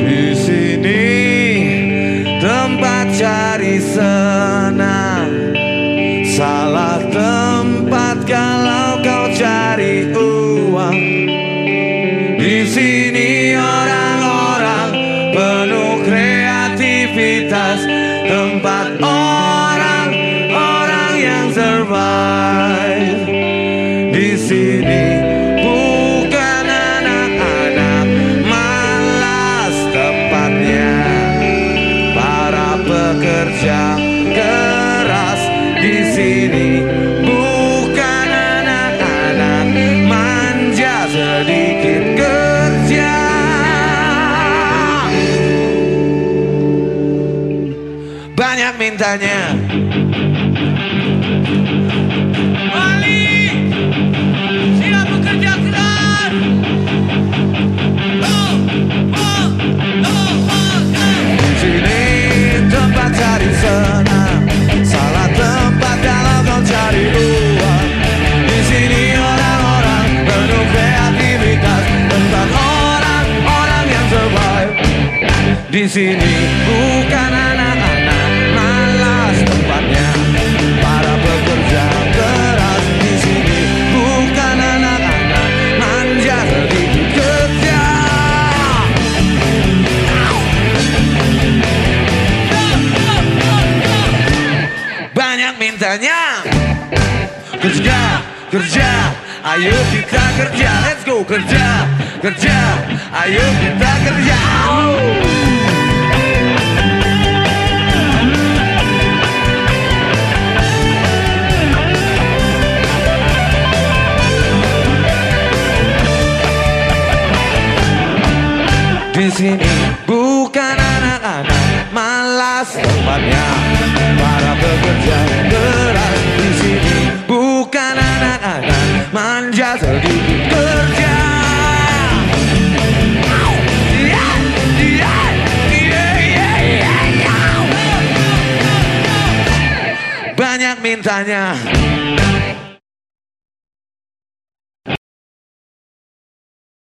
Di sini tempat cari senang. Salah tempat kalau kau cari uang. Di sini orang-orang penuh kreativitas. Tempat orang-orang yang survive. Di sini pekerja keras di sini. Bukan anak-anak manja sedikit kerja. Banyak mintanya Di sini bukan anak-anak banyak mintanya kerja kerja ayo kita kerja. Let's go kerja kerja ayo kita kerja di sini. Bukan anak-anak malas tempatnya. Para pekerja keras di sini. Bukan anak-anak manja sedikit kerja. Banyak mintanya